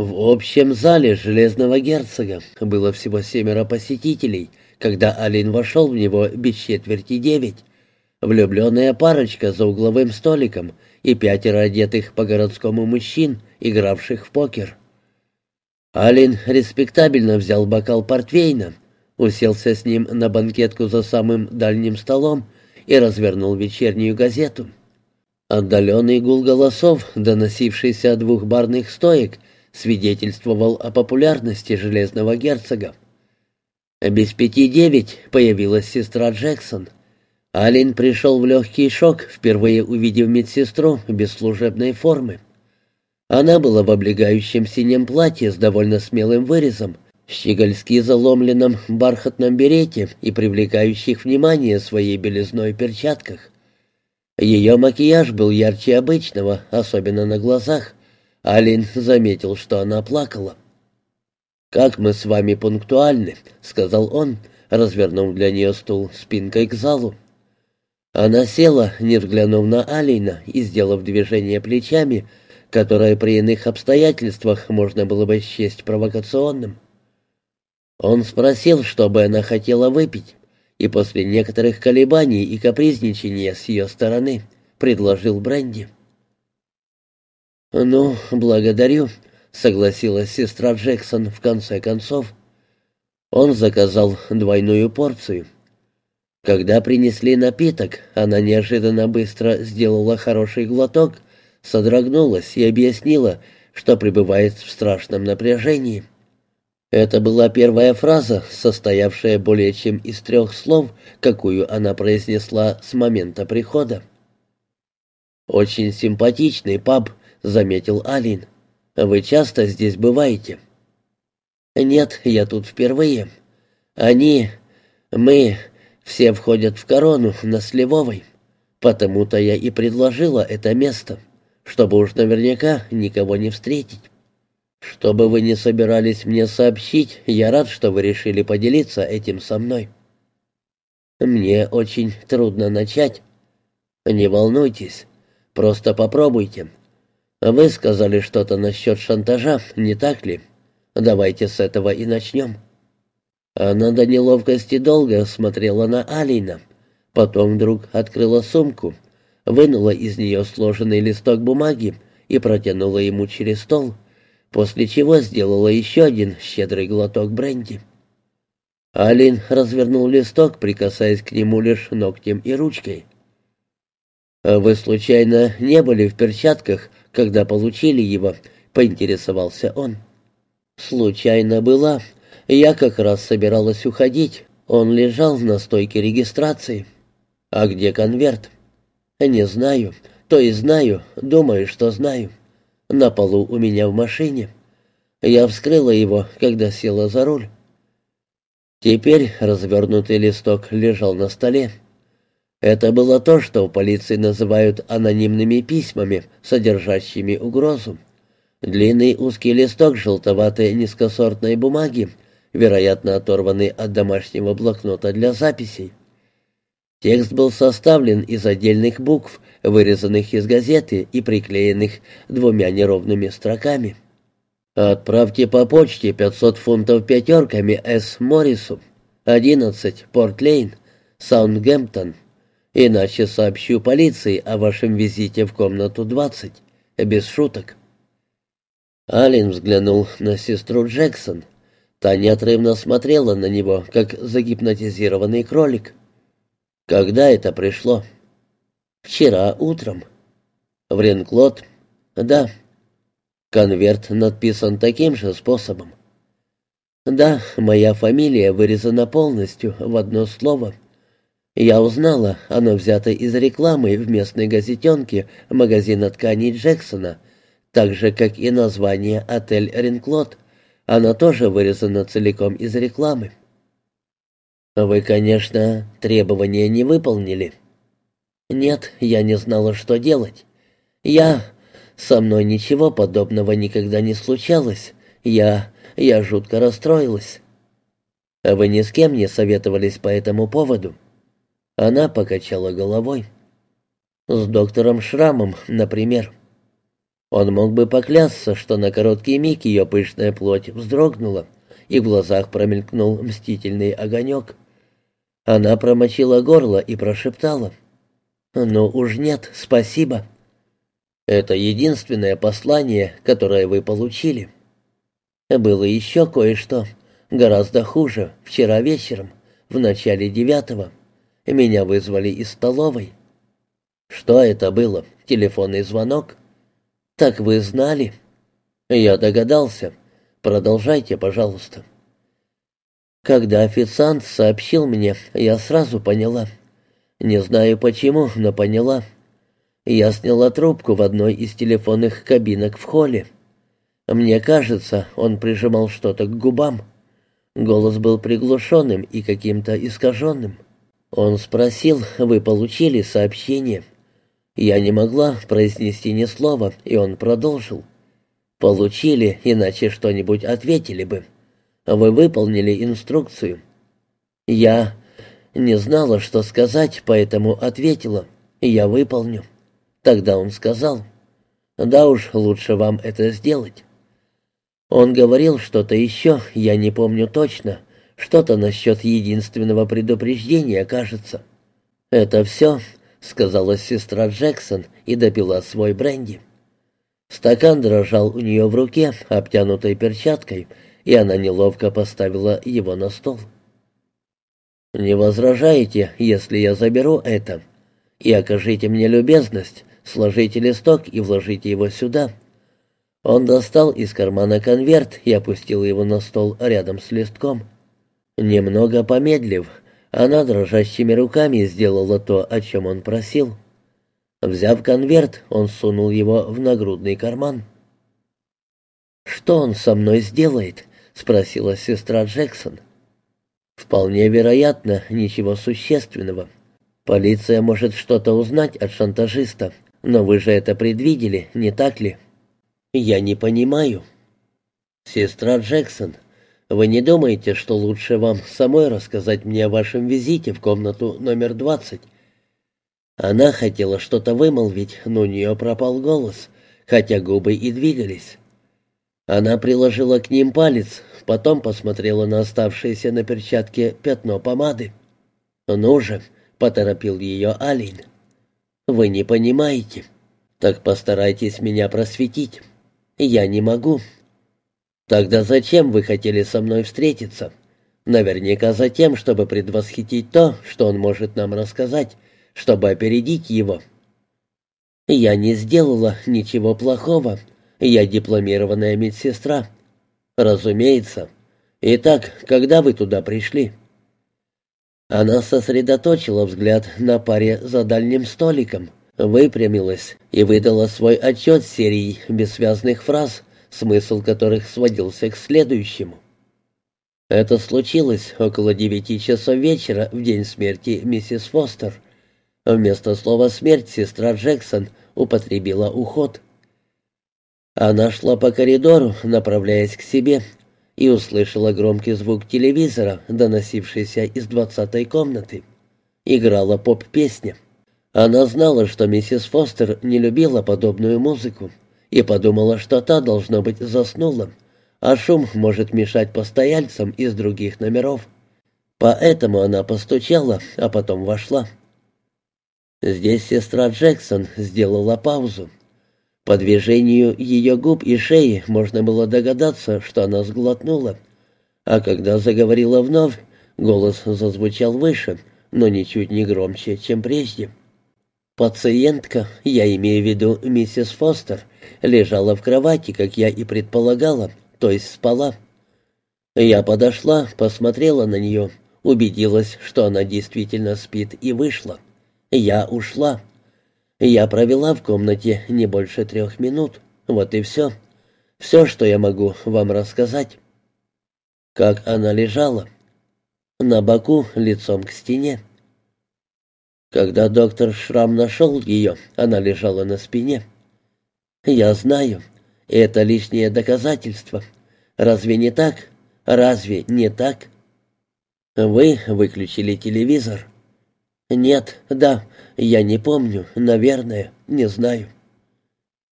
В общем зале Железного Герцога было всего семеро посетителей, когда Алин вошел в него без четверти девять. Влюбленная парочка за угловым столиком и пятеро одетых по-городскому мужчин, игравших в покер. Алин респектабельно взял бокал портвейна, уселся с ним на банкетку за самым дальним столом и развернул вечернюю газету. Отдаленный гул голосов, доносившийся от двух барных стоек, свидетельствовал о популярности Железного Герцога. Без пяти девять появилась сестра Джексон. Алин пришел в легкий шок, впервые увидев медсестру без служебной формы. Она была в облегающем синем платье с довольно смелым вырезом, щегольски заломленном бархатном берете и привлекающих внимание своей белизной перчатках. Ее макияж был ярче обычного, особенно на глазах. Алин заметил, что она плакала. «Как мы с вами пунктуальны», — сказал он, развернув для нее стул спинкой к залу. Она села, не взглянув на Алина и сделав движение плечами, которое при иных обстоятельствах можно было бы счесть провокационным. Он спросил, что бы она хотела выпить, и после некоторых колебаний и капризничания с ее стороны предложил бренди. «Ну, благодарю», — согласилась сестра Джексон в конце концов. Он заказал двойную порцию. Когда принесли напиток, она неожиданно быстро сделала хороший глоток, содрогнулась и объяснила, что пребывает в страшном напряжении. Это была первая фраза, состоявшая более чем из трех слов, какую она произнесла с момента прихода. «Очень симпатичный паб», — заметил Алин. Вы часто здесь бываете?» «Нет, я тут впервые. Они, мы, все входят в корону на Сливовой. Потому-то я и предложила это место, чтобы уж наверняка никого не встретить. Что бы вы ни собирались мне сообщить, я рад, что вы решили поделиться этим со мной. Мне очень трудно начать. Не волнуйтесь, просто попробуйте. «Вы сказали что-то насчет шантажа, не так ли? Давайте с этого и начнем». Она до неловкости долго смотрела на Алина, потом вдруг открыла сумку, вынула из нее сложенный листок бумаги и протянула ему через стол, после чего сделала еще один щедрый глоток бренди. Алин развернул листок, прикасаясь к нему лишь ногтем и ручкой. «Вы, случайно, не были в перчатках когда получили его?» — поинтересовался он. «Случайно была. Я как раз собиралась уходить. Он лежал на стойке регистрации. А где конверт?» «Не знаю. То и знаю. Думаю, что знаю. На полу у меня в машине. Я вскрыла его, когда села за руль». Теперь развернутый листок лежал на столе. Это было то, что в полиции называют анонимными письмами, содержащими угрозу. Длинный узкий листок желтоватой низкосортной бумаги, вероятно, оторванный от домашнего блокнота для записей. Текст был составлен из отдельных букв, вырезанных из газеты и приклеенных двумя неровными строками. «Отправьте по почте 500 фунтов пятерками С. Моррису, 11, Порт-Лейн, Саундгемптон, Иначе сообщу полиции о вашем визите в комнату 20. Без шуток. Алин взглянул на сестру Джексон. Та неотрывно смотрела на него, как загипнотизированный кролик. Когда это пришло? Вчера утром. В Ренклот? Да. Конверт надписан таким же способом. Да, моя фамилия вырезана полностью в одно слово — я узнала, оно взято из рекламы в местной газетенке магазина тканей Джексона, так же, как и название «Отель Ренклот». Оно тоже вырезано целиком из рекламы. «Вы, конечно, требования не выполнили». «Нет, я не знала, что делать. Я... Со мной ничего подобного никогда не случалось. Я... я жутко расстроилась». «Вы ни с кем не советовались по этому поводу?» Она покачала головой. «С доктором Шрамом, например». Он мог бы поклясться, что на короткий миг ее пышная плоть вздрогнула, и в глазах промелькнул мстительный огонек. Она промочила горло и прошептала. «Ну уж нет, спасибо. Это единственное послание, которое вы получили. Было еще кое-что, гораздо хуже, вчера вечером, в начале девятого. Меня вызвали из столовой. Что это было? Телефонный звонок? Так вы знали? Я догадался. Продолжайте, пожалуйста. Когда официант сообщил мне, я сразу поняла. Не знаю почему, но поняла. Я сняла трубку в одной из телефонных кабинок в холле. Мне кажется, он прижимал что-то к губам. Голос был приглушенным и каким-то искаженным. Он спросил, вы получили сообщение. Я не могла произнести ни слова, и он продолжил. Получили, иначе что-нибудь ответили бы. Вы выполнили инструкцию. Я не знала, что сказать, поэтому ответила. Я выполню. Тогда он сказал, «Да уж, лучше вам это сделать». Он говорил что-то еще, я не помню точно, что-то насчет единственного предупреждения, кажется. «Это все», — сказала сестра Джексон и допила свой бренди. Стакан дрожал у нее в руке, обтянутой перчаткой, и она неловко поставила его на стол. «Не возражаете, если я заберу это? И окажите мне любезность, сложите листок и вложите его сюда». Он достал из кармана конверт и опустил его на стол рядом с листком. Немного помедлив, она дрожащими руками сделала то, о чем он просил. Взяв конверт, он сунул его в нагрудный карман. «Что он со мной сделает?» — спросила сестра Джексон. «Вполне вероятно, ничего существенного. Полиция может что-то узнать от шантажиста, но вы же это предвидели, не так ли?» «Я не понимаю». «Сестра Джексон, вы не думаете, что лучше вам самой рассказать мне о вашем визите в комнату номер двадцать?» Она хотела что-то вымолвить, но у нее пропал голос, хотя губы и двигались. Она приложила к ним палец, потом посмотрела на оставшееся на перчатке пятно помады. «Ну же», — поторопил ее Алин, — «вы не понимаете. Так постарайтесь меня просветить. Я не могу». «Тогда зачем вы хотели со мной встретиться?» «Наверняка за тем, чтобы предвосхитить то, что он может нам рассказать, чтобы опередить его. Я не сделала ничего плохого. Я дипломированная медсестра. Разумеется. Итак, когда вы туда пришли? Она сосредоточила взгляд на паре за дальним столиком, выпрямилась и выдала свой отчет серии бессвязных фраз, смысл которых сводился к следующему. Это случилось около девяти часов вечера в день смерти миссис Фостер — Вместо слова «смерть» сестра Джексон употребила «уход». Она шла по коридору, направляясь к себе, и услышала громкий звук телевизора, доносившийся из двадцатой комнаты. Играла поп-песня. Она знала, что миссис Фостер не любила подобную музыку, и подумала, что та, должно быть, заснула, а шум может мешать постояльцам из других номеров. Поэтому она постучала, а потом вошла. Здесь сестра Джексон сделала паузу. По движению ее губ и шеи можно было догадаться, что она сглотнула. А когда заговорила вновь, голос зазвучал выше, но ничуть не громче, чем прежде. Пациентка, я имею в виду миссис Фостер, лежала в кровати, как я и предполагала, то есть спала. Я подошла, посмотрела на нее, убедилась, что она действительно спит, и вышла. Я ушла. Я провела в комнате не больше трех минут. Вот и все. Все, что я могу вам рассказать. Как она лежала. На боку, лицом к стене. Когда доктор Шрам нашел ее, она лежала на спине. Я знаю, это лишнее доказательство. Разве не так? Разве не так? Вы выключили телевизор. «Нет, да, я не помню, наверное, не знаю».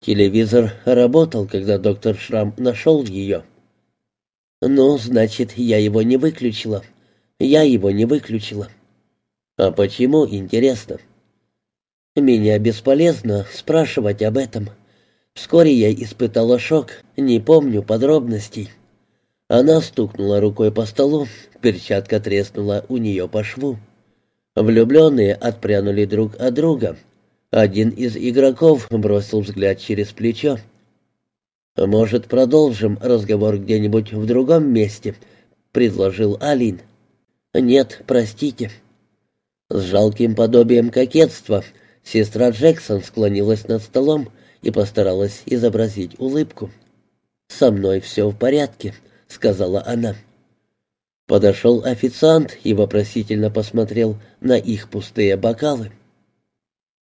Телевизор работал, когда доктор Шрам нашел ее. «Ну, значит, я его не выключила. Я его не выключила». «А почему, интересно?» «Меня бесполезно спрашивать об этом. Вскоре я испытала шок, не помню подробностей». Она стукнула рукой по столу, перчатка треснула у нее по шву. Влюбленные отпрянули друг от друга. Один из игроков бросил взгляд через плечо. «Может, продолжим разговор где-нибудь в другом месте?» — предложил Алин. «Нет, простите». С жалким подобием кокетства сестра Джексон склонилась над столом и постаралась изобразить улыбку. «Со мной все в порядке», — сказала она. Подошел официант и вопросительно посмотрел на их пустые бокалы.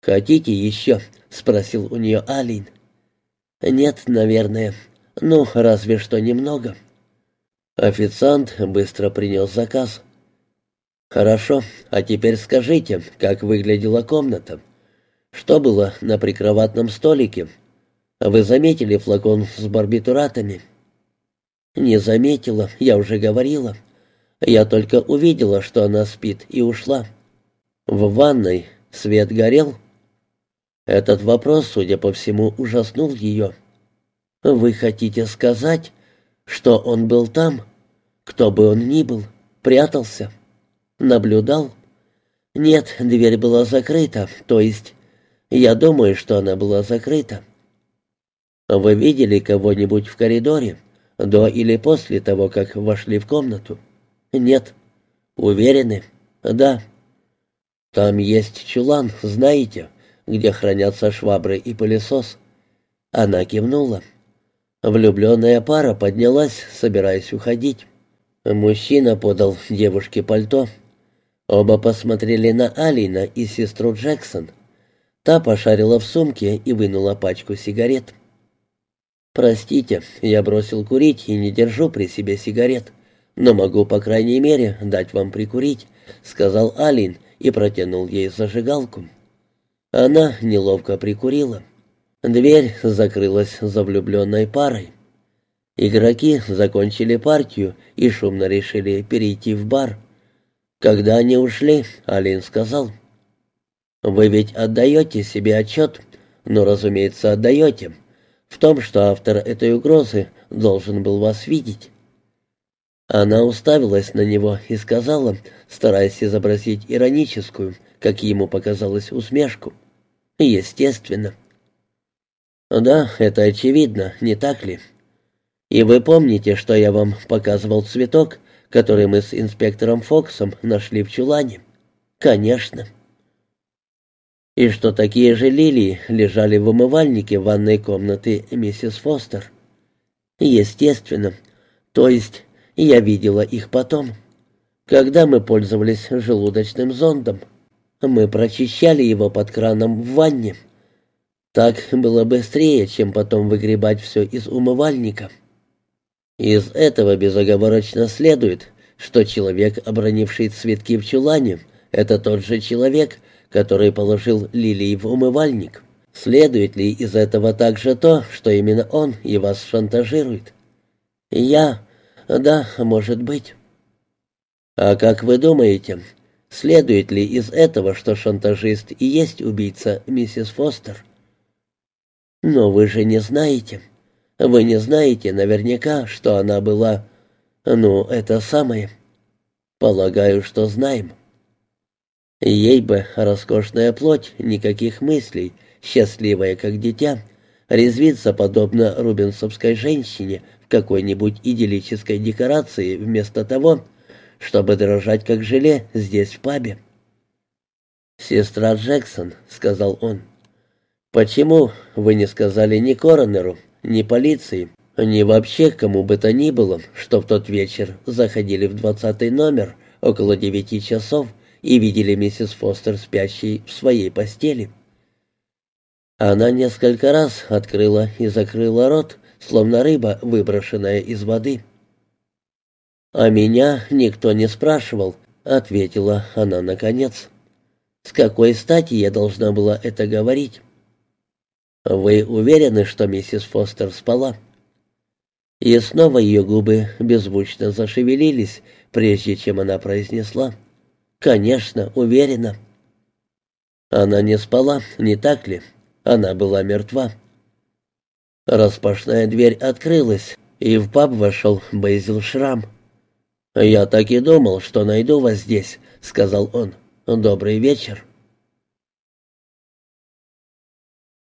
«Хотите еще?» — спросил у нее Алин. «Нет, наверное. Ну, разве что немного». Официант быстро принес заказ. «Хорошо, а теперь скажите, как выглядела комната? Что было на прикроватном столике? Вы заметили флакон с барбитуратами?» «Не заметила, я уже говорила. Я только увидела, что она спит, и ушла. В ванной свет горел?» Этот вопрос, судя по всему, ужаснул ее. «Вы хотите сказать, что он был там? Кто бы он ни был, прятался? Наблюдал?» «Нет, дверь была закрыта, то есть, я думаю, что она была закрыта». «Вы видели кого-нибудь в коридоре, до или после того, как вошли в комнату?» «Нет». «Уверены?» «Да». «Там есть чулан, знаете?» где хранятся швабры и пылесос. Она кивнула. Влюбленная пара поднялась, собираясь уходить. Мужчина подал девушке пальто. Оба посмотрели на Алина и сестру Джексон. Та пошарила в сумке и вынула пачку сигарет. «Простите, я бросил курить и не держу при себе сигарет, но могу, по крайней мере, дать вам прикурить», — сказал Алин и протянул ей зажигалку. Она неловко прикурила. Дверь закрылась за влюбленной парой. Игроки закончили партию и шумно решили перейти в бар. Когда они ушли, Алин сказал, «Вы ведь отдаете себе отчет, но, разумеется, отдаете, в том, что автор этой угрозы должен был вас видеть». Она уставилась на него и сказала, стараясь изобразить ироническую, как ему показалось, усмешку. Естественно. Да, это очевидно, не так ли? И вы помните, что я вам показывал цветок, который мы с инспектором Фоксом нашли в чулане? Конечно. И что такие же лилии лежали в умывальнике ванной комнаты миссис Фостер? Естественно. То есть я видела их потом, когда мы пользовались желудочным зондом. Мы прочищали его под краном в ванне. Так было быстрее, чем потом выгребать все из умывальника. Из этого безоговорочно следует, что человек, обронивший цветки в чулане, это тот же человек, который положил лилии в умывальник. Следует ли из этого также то, что именно он и вас шантажирует? Я... Да, может быть. А как вы думаете, Следует ли из этого, что шантажист и есть убийца миссис Фостер? Но вы же не знаете. Вы не знаете наверняка, что она была... Ну, это самое. Полагаю, что знаем. Ей бы роскошная плоть, никаких мыслей, счастливая как дитя, резвиться подобно рубинсовской женщине в какой-нибудь идиллической декорации вместо того, чтобы дрожать как желе здесь, в пабе. «Сестра Джексон», — сказал он, — «почему вы не сказали ни коронеру, ни полиции, ни вообще кому бы то ни было, что в тот вечер заходили в двадцатый номер около девяти часов и видели миссис Фостер спящей в своей постели?» Она несколько раз открыла и закрыла рот, словно рыба, выброшенная из воды. «А меня никто не спрашивал», — ответила она наконец. «С какой стати я должна была это говорить?» «Вы уверены, что миссис Фостер спала?» И снова ее губы беззвучно зашевелились, прежде чем она произнесла. «Конечно, уверена». Она не спала, не так ли? Она была мертва. Распашная дверь открылась, и в паб вошел Бейзил Шрам. «Я так и думал, что найду вас здесь», — сказал он. «Добрый вечер».